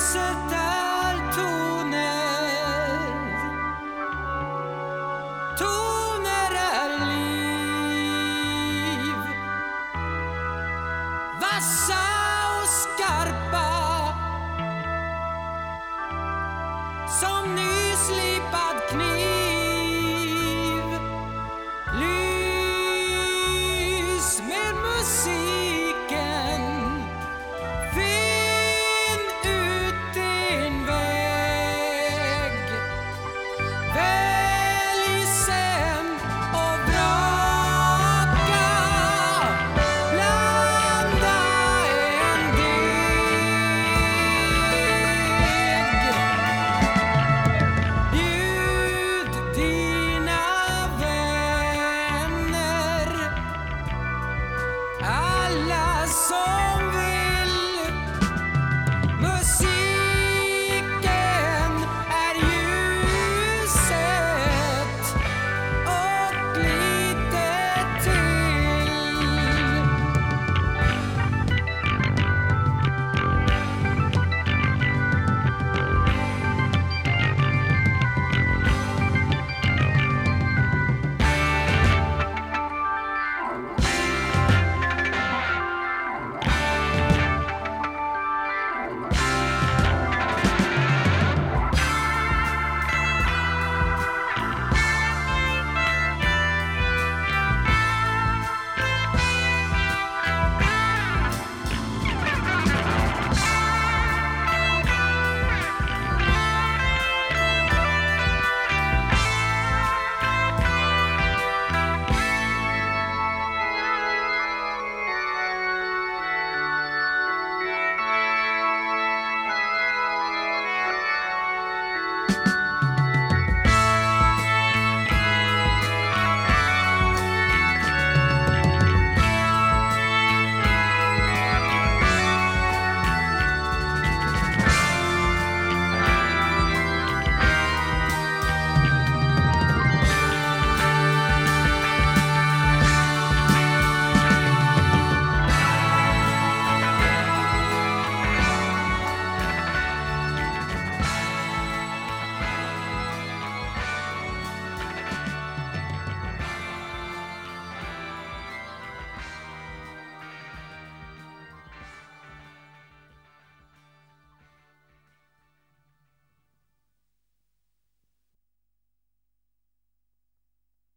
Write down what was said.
ljuset är toner. Toner är liv. Vassa